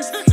It's the